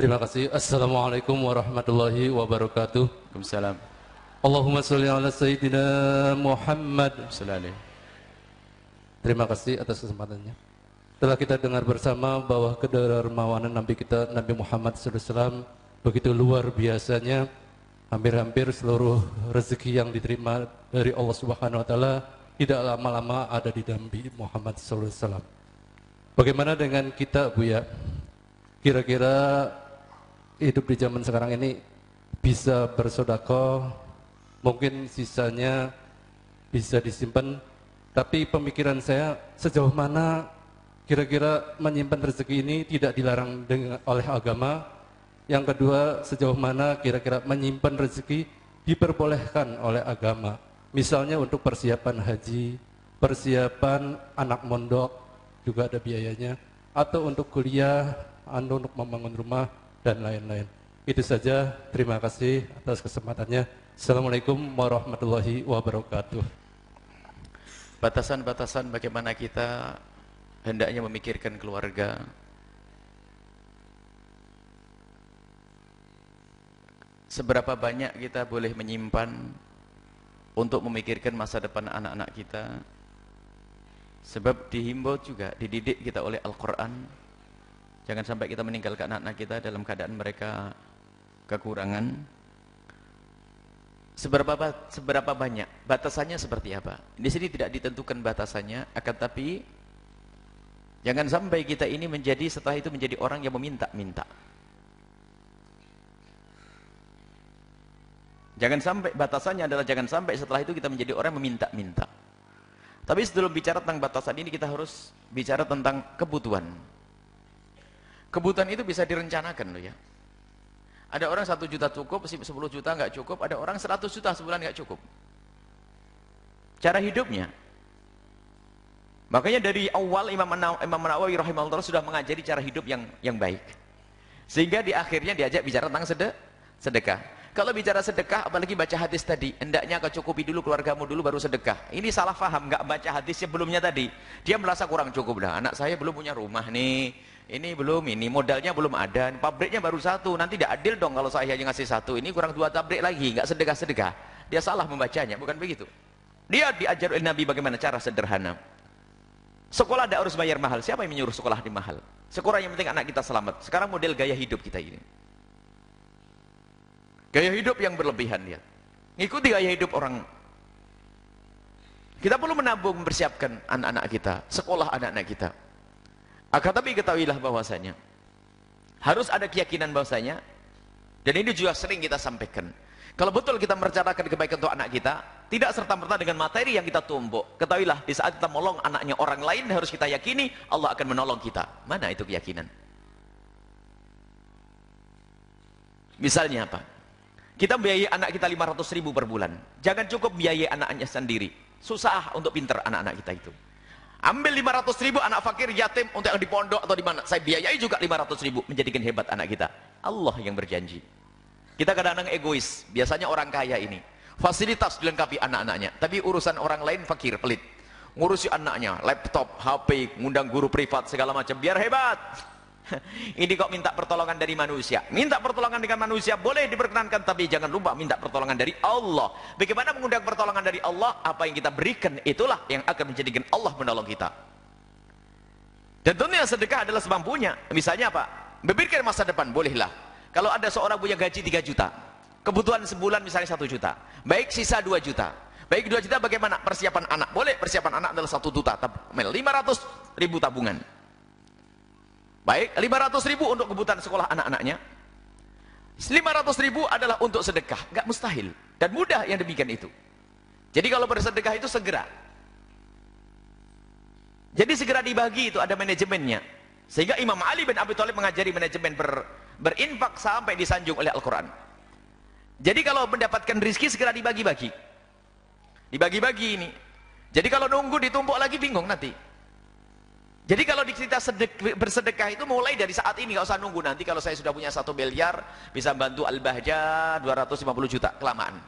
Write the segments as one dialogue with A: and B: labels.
A: Terima kasih. Assalamualaikum warahmatullahi wabarakatuh.
B: Waalaikumsalam.
A: Allahumma sholli ala sayyidina Muhammad.
B: Assalamualaikum.
A: Terima kasih atas kesempatannya. Telah kita dengar bersama bahwa kedermawanan Nabi kita Nabi Muhammad SAW begitu luar biasanya hampir-hampir seluruh rezeki yang diterima dari Allah Subhanahu wa taala tidak lama-lama ada di Nabi Muhammad SAW. Bagaimana dengan kita Bu ya? Kira-kira hidup di zaman sekarang ini bisa bersodako, mungkin sisanya bisa disimpan, tapi pemikiran saya sejauh mana kira-kira menyimpan rezeki ini tidak dilarang dengan, oleh agama. Yang kedua, sejauh mana kira-kira menyimpan rezeki diperbolehkan oleh agama. Misalnya untuk persiapan haji, persiapan anak mondok juga ada biayanya, atau untuk kuliah, anda untuk membangun rumah dan lain-lain. Itu saja. Terima kasih atas kesempatannya. Assalamualaikum warahmatullahi wabarakatuh.
B: Batasan-batasan bagaimana kita hendaknya memikirkan keluarga. Seberapa banyak kita boleh menyimpan untuk memikirkan masa depan anak-anak kita. Sebab dihimbau juga, dididik kita oleh Al-Quran Jangan sampai kita meninggalkan anak-anak kita dalam keadaan mereka kekurangan. Seberapa seberapa banyak? Batasannya seperti apa? Di sini tidak ditentukan batasannya, akan tapi jangan sampai kita ini menjadi setelah itu menjadi orang yang meminta-minta. Jangan sampai batasannya adalah jangan sampai setelah itu kita menjadi orang meminta-minta. Tapi sebelum bicara tentang batasan ini kita harus bicara tentang kebutuhan. Kebutuhan itu bisa direncanakan loh ya. Ada orang satu juta cukup, sepuluh juta nggak cukup, ada orang seratus juta sebulan nggak cukup. Cara hidupnya. Makanya dari awal Imam, Imam Nawawi rahimahullah sudah mengajari cara hidup yang yang baik. Sehingga di akhirnya diajak bicara tentang sedekah. Kalau bicara sedekah, apalagi baca hadis tadi, hendaknya kau cukupi dulu keluargamu dulu baru sedekah. Ini salah faham, nggak baca hadis sebelumnya tadi. Dia merasa kurang cukup dah. Anak saya belum punya rumah nih, ini belum, ini modalnya belum ada, pabriknya baru satu, nanti tidak adil dong kalau saya hanya ngasih satu, ini kurang dua pabrik lagi, nggak sedekah-sedekah. Dia salah membacanya, bukan begitu. Dia diajar oleh Nabi bagaimana cara sederhana. Sekolah tidak harus bayar mahal, siapa yang menyuruh sekolah di mahal? Sekolah yang penting anak kita selamat. Sekarang model gaya hidup kita ini. Gaya hidup yang berlebihan ya. Ngikuti gaya hidup orang. Kita perlu menabung mempersiapkan anak-anak kita, sekolah anak-anak kita. Akan tapi ketahuilah bahwasanya harus ada keyakinan bahwasanya dan ini juga sering kita sampaikan. Kalau betul kita merencanakan kebaikan untuk anak kita, tidak serta-merta dengan materi yang kita tumbuk. Ketahuilah di saat kita menolong anaknya orang lain harus kita yakini Allah akan menolong kita. Mana itu keyakinan? Misalnya apa? Kita biayai anak kita 500 ribu per bulan. Jangan cukup biayai anaknya sendiri. Susah untuk pinter anak-anak kita itu. Ambil 500 ribu anak fakir yatim untuk yang di pondok atau di mana. Saya biayai juga 500 ribu menjadikan hebat anak kita. Allah yang berjanji. Kita kadang-kadang egois. Biasanya orang kaya ini. Fasilitas dilengkapi anak-anaknya. Tapi urusan orang lain fakir, pelit. Ngurusi anaknya, laptop, HP, ngundang guru privat, segala macam. Biar hebat. Ini kok minta pertolongan dari manusia. Minta pertolongan dengan manusia boleh diperkenankan, tapi jangan lupa minta pertolongan dari Allah. Bagaimana mengundang pertolongan dari Allah? Apa yang kita berikan itulah yang akan menjadikan Allah menolong kita. Dan tentunya sedekah adalah semampunya. Misalnya apa? Memberikan masa depan, bolehlah. Kalau ada seorang punya gaji 3 juta, kebutuhan sebulan misalnya 1 juta, baik sisa 2 juta. Baik 2 juta bagaimana? Persiapan anak. Boleh persiapan anak adalah 1 juta, 500 ribu tabungan Baik, 500 ribu untuk kebutuhan sekolah anak-anaknya. 500 ribu adalah untuk sedekah. Gak mustahil. Dan mudah yang demikian itu. Jadi kalau bersedekah itu segera. Jadi segera dibagi itu ada manajemennya. Sehingga Imam Ali bin Abi Thalib mengajari manajemen ber, berinfak sampai disanjung oleh Al-Quran. Jadi kalau mendapatkan rizki segera dibagi-bagi. Dibagi-bagi ini. Jadi kalau nunggu ditumpuk lagi bingung nanti. Jadi kalau kita bersedekah itu mulai dari saat ini, nggak usah nunggu nanti kalau saya sudah punya satu miliar, bisa bantu Al-Bahja 250 juta, kelamaan.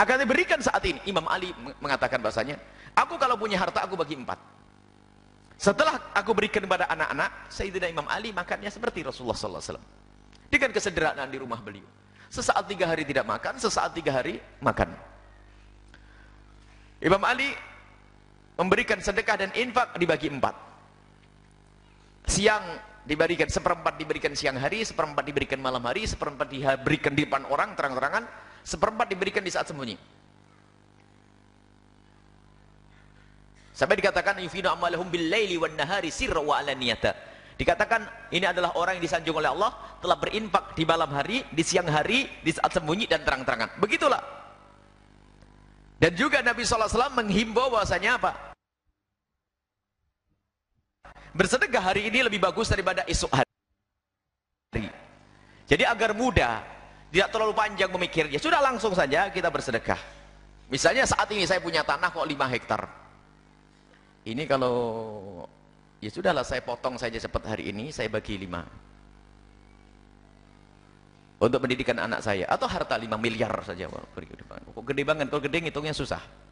B: Akan diberikan saat ini, Imam Ali mengatakan bahasanya, aku kalau punya harta aku bagi empat. Setelah aku berikan kepada anak-anak, Sayyidina Imam Ali makannya seperti Rasulullah SAW. Dengan kesederhanaan di rumah beliau. Sesaat tiga hari tidak makan, sesaat tiga hari makan. Imam Ali memberikan sedekah dan infak dibagi empat. Siang diberikan seperempat diberikan siang hari, seperempat diberikan malam hari, seperempat diberikan di depan orang terang-terangan, seperempat diberikan di saat sembunyi. Sampai dikatakan yufinu amalahum bil laili wan nahari sirra wa alaniyata. Dikatakan ini adalah orang yang disanjung oleh Allah telah berinfak di malam hari, di siang hari, di saat sembunyi dan terang-terangan. Begitulah. Dan juga Nabi SAW menghimbau bahwasanya apa? Bersedekah hari ini lebih bagus daripada esok hari. Jadi agar mudah, tidak terlalu panjang memikirnya. Sudah langsung saja kita bersedekah. Misalnya saat ini saya punya tanah kok 5 hektar. Ini kalau ya sudahlah saya potong saja cepat hari ini saya bagi lima. Untuk pendidikan anak saya. Atau harta lima miliar saja. Kok gede banget? Kalau gede ngitungnya susah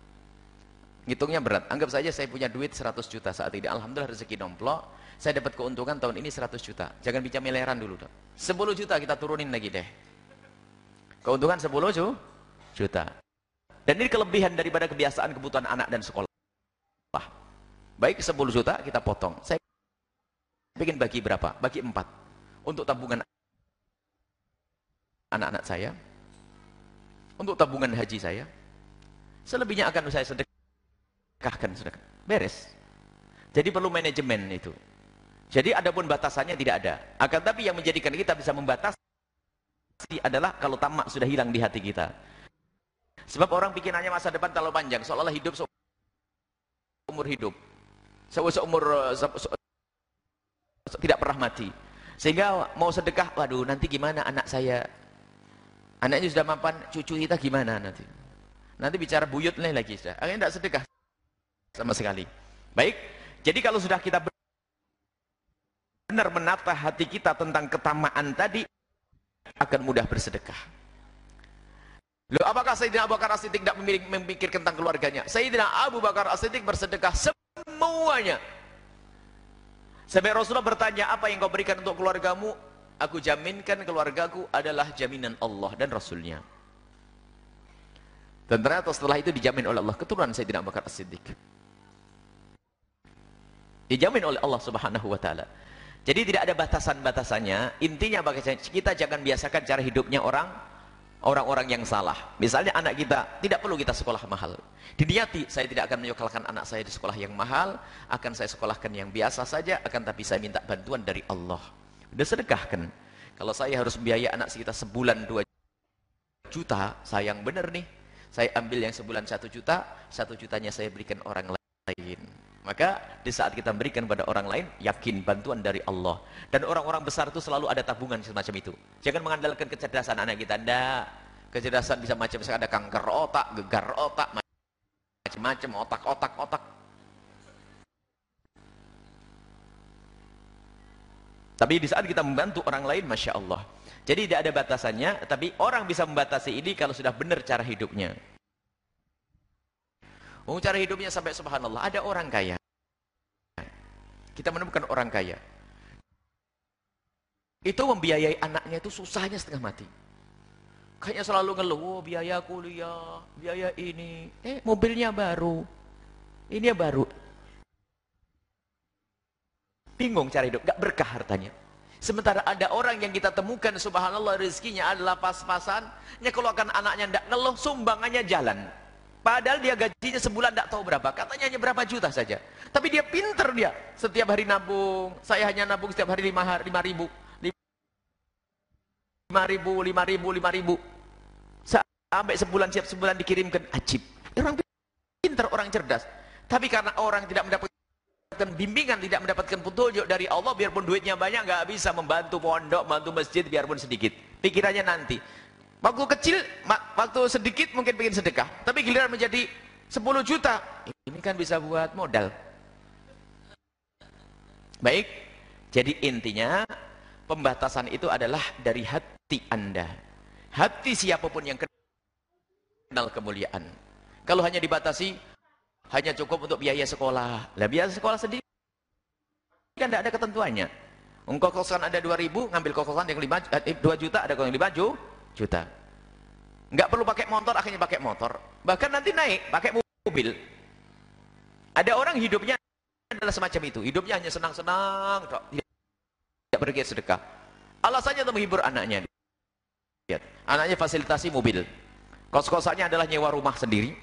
B: ngitungnya berat anggap saja saya punya duit 100 juta saat ini Alhamdulillah rezeki nomplok saya dapat keuntungan tahun ini 100 juta jangan bicara miliaran dulu dong 10 juta kita turunin lagi deh keuntungan 10 juta dan ini kelebihan daripada kebiasaan kebutuhan anak dan sekolah Baik 10 juta kita potong. Saya bikin bagi berapa? Bagi 4. Untuk tabungan anak-anak saya. Untuk tabungan haji saya. Selebihnya akan saya sedekahkan. sedekah. Beres. Jadi perlu manajemen itu. Jadi adapun batasannya tidak ada. Akan tapi yang menjadikan kita bisa membatasi adalah kalau tamak sudah hilang di hati kita. Sebab orang pikirannya masa depan terlalu panjang, seolah-olah hidup seumur hidup seumur uh, tidak pernah mati sehingga mau sedekah waduh nanti gimana anak saya anaknya sudah mapan cucu kita gimana nanti nanti bicara buyut lagi sudah akhirnya tidak sedekah sama sekali. Baik jadi kalau sudah kita benar menata hati kita tentang ketamaan tadi akan mudah bersedekah. Loh, apakah Sayyidina Abu Bakar As-Siddiq tidak memikirkan tentang keluarganya? Sayyidina Abu Bakar As-Siddiq bersedekah semuanya. Sampai Rasulullah bertanya apa yang kau berikan untuk keluargamu? Aku jaminkan keluargaku adalah jaminan Allah dan Rasulnya. Dan ternyata setelah itu dijamin oleh Allah keturunan saya tidak bakar as-siddiq dijamin oleh Allah subhanahu wa ta'ala jadi tidak ada batasan-batasannya intinya kita jangan biasakan cara hidupnya orang orang-orang yang salah. Misalnya anak kita tidak perlu kita sekolah mahal. Diniati saya tidak akan menyekolahkan anak saya di sekolah yang mahal, akan saya sekolahkan yang biasa saja, akan tapi saya minta bantuan dari Allah. Sudah sedekahkan. Kalau saya harus biaya anak kita sebulan 2 juta, sayang benar nih. Saya ambil yang sebulan 1 juta, 1 jutanya saya berikan orang lain. Maka di saat kita berikan pada orang lain, yakin bantuan dari Allah. Dan orang-orang besar itu selalu ada tabungan semacam itu. Jangan mengandalkan kecerdasan anak kita. Tidak. Kecerdasan bisa macam misalnya ada kanker otak, gegar otak, macam-macam otak, otak, otak. Tapi di saat kita membantu orang lain, Masya Allah. Jadi tidak ada batasannya, tapi orang bisa membatasi ini kalau sudah benar cara hidupnya. Oh, cara hidupnya sampai subhanallah. Ada orang kaya. Kita menemukan orang kaya. Itu membiayai anaknya itu susahnya setengah mati. Kayaknya selalu ngeluh, oh, biaya kuliah, biaya ini. Eh, mobilnya baru. Ini baru. Bingung cara hidup, gak berkah hartanya. Sementara ada orang yang kita temukan subhanallah rezekinya adalah pas-pasan, nyekolahkan anaknya tidak ngeluh, sumbangannya jalan. Padahal dia gajinya sebulan tidak tahu berapa. Katanya hanya berapa juta saja. Tapi dia pinter dia. Setiap hari nabung. Saya hanya nabung setiap hari lima, lima ribu. Lima ribu, lima ribu, lima ribu. Sampai sebulan siap sebulan dikirimkan. Ajib. Orang pinter, orang cerdas. Tapi karena orang tidak mendapatkan bimbingan, tidak mendapatkan petunjuk dari Allah, biarpun duitnya banyak, nggak bisa membantu pondok, membantu masjid, biarpun sedikit. Pikirannya nanti. Waktu kecil, waktu sedikit mungkin pengen sedekah. Tapi giliran menjadi 10 juta. Ini kan bisa buat modal. Baik. Jadi intinya, pembatasan itu adalah dari hati anda. Hati siapa pun yang kenal kemuliaan. Kalau hanya dibatasi, hanya cukup untuk biaya sekolah. Lah biaya sekolah sedikit. kan tidak ada ketentuannya. Engkau kosan ada 2000, ngambil kosan yang 5 eh, 2 juta, ada yang 5 juta. Enggak perlu pakai motor, akhirnya pakai motor. Bahkan nanti naik pakai mobil. Ada orang hidupnya adalah semacam itu. Hidupnya hanya senang-senang, tidak bergiat sedekah. Alasannya untuk menghibur anaknya. Lihat, anaknya fasilitasi mobil. Kos-kosannya adalah nyewa rumah sendiri.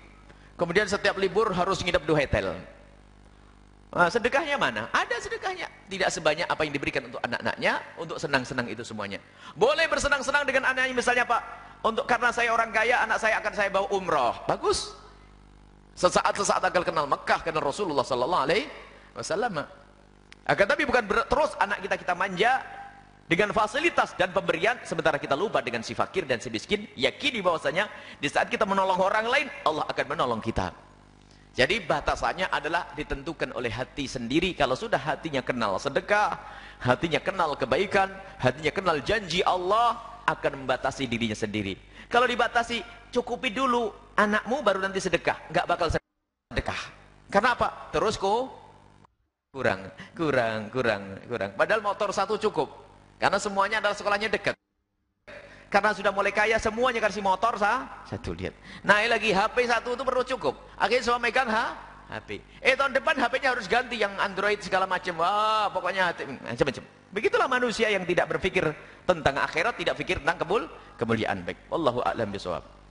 B: Kemudian setiap libur harus nginep di hotel. Nah, sedekahnya mana? Ada sedekahnya. Tidak sebanyak apa yang diberikan untuk anak-anaknya, untuk senang-senang itu semuanya. Boleh bersenang-senang dengan anaknya misalnya Pak, untuk karena saya orang kaya, anak saya akan saya bawa umroh. Bagus. Sesaat-sesaat akan kenal Mekah, kenal Rasulullah sallallahu alaihi wasallam. Akan tapi bukan terus anak kita kita manja dengan fasilitas dan pemberian sementara kita lupa dengan si fakir dan si miskin, yakini bahwasanya di saat kita menolong orang lain, Allah akan menolong kita. Jadi batasannya adalah ditentukan oleh hati sendiri. Kalau sudah hatinya kenal sedekah, hatinya kenal kebaikan, hatinya kenal janji Allah, akan membatasi dirinya sendiri. Kalau dibatasi, cukupi dulu anakmu baru nanti sedekah. Enggak bakal sedekah. Karena apa? Terus ku kurang, kurang, kurang, kurang. Padahal motor satu cukup. Karena semuanya adalah sekolahnya dekat. Karena sudah mulai kaya semuanya kasih motor sah. Satu lihat. Naik lagi HP satu itu perlu cukup. Akhirnya semua megang ha? HP. Eh tahun depan HP-nya harus ganti yang Android segala macam. Wah, pokoknya macam-macam. Begitulah manusia yang tidak berpikir tentang akhirat, tidak pikir tentang kebul kemuliaan baik. Wallahu a'lam bishawab.